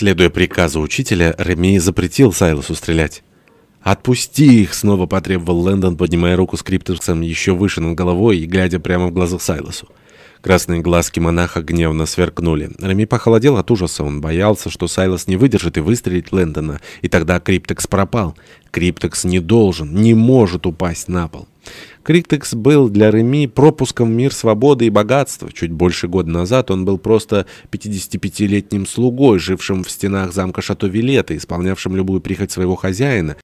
Следуя приказу учителя, Реми запретил Сайлосу стрелять. «Отпусти их!» — снова потребовал Лэндон, поднимая руку с криптексом еще выше над головой и глядя прямо в глаза Сайлосу. Красные глазки монаха гневно сверкнули. Реми похолодел от ужаса. Он боялся, что Сайлос не выдержит и выстрелит Лэндона, и тогда Криптекс пропал. Криптекс не должен, не может упасть на пол. Криптекс был для Реми пропуском в мир свободы и богатства. Чуть больше года назад он был просто 55-летним слугой, жившим в стенах замка Шато-Вилета, исполнявшим любую прихоть своего хозяина,